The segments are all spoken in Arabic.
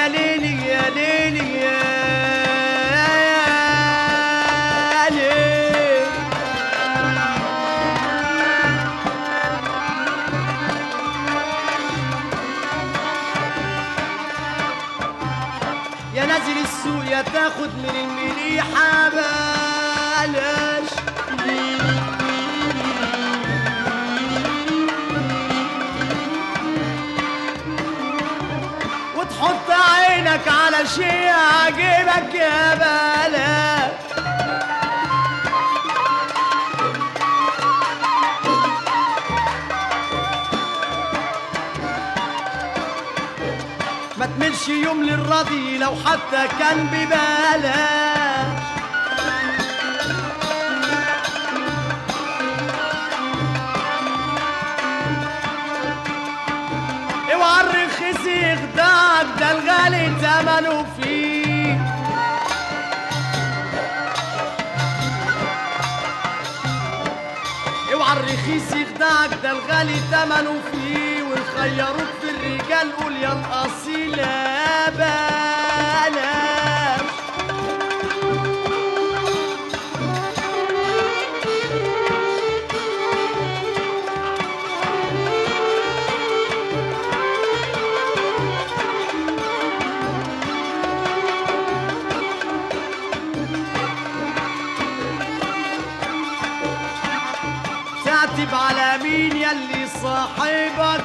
يا ليلي يا ليلي يا يا نازل السوق يا تاخد من المليحة بالك عينك على شي يعجبك يا بلاش ما تملش يوم للراضي لو حتى كان ببلاش الرخيص يخدعك ده الغالي تمنه فيه ويخيروك في الرجال قول يا الأصيل يا بلاش صاحبك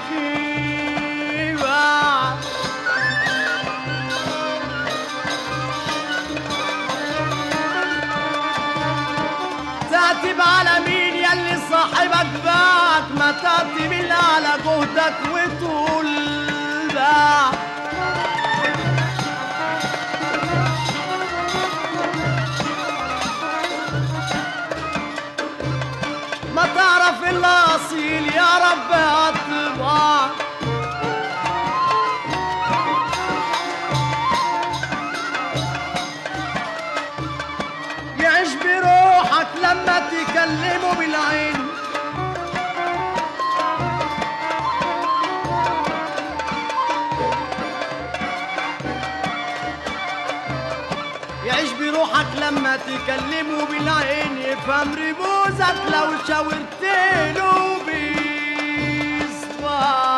تعتب على مين يلي صاحبك باعك ما تعتب الا على جهدك وتقول ما تعرف إلا أصيل يا رب اطبع يعيش بروحك لما تكلمه بالعين. يعيش بروحك لما تكلمه بالعين يفهم رموزك لو شاورتله بيصبر